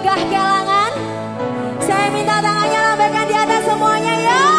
megah kelangan. Saya minta tangannya lambaikan di atas semuanya ya.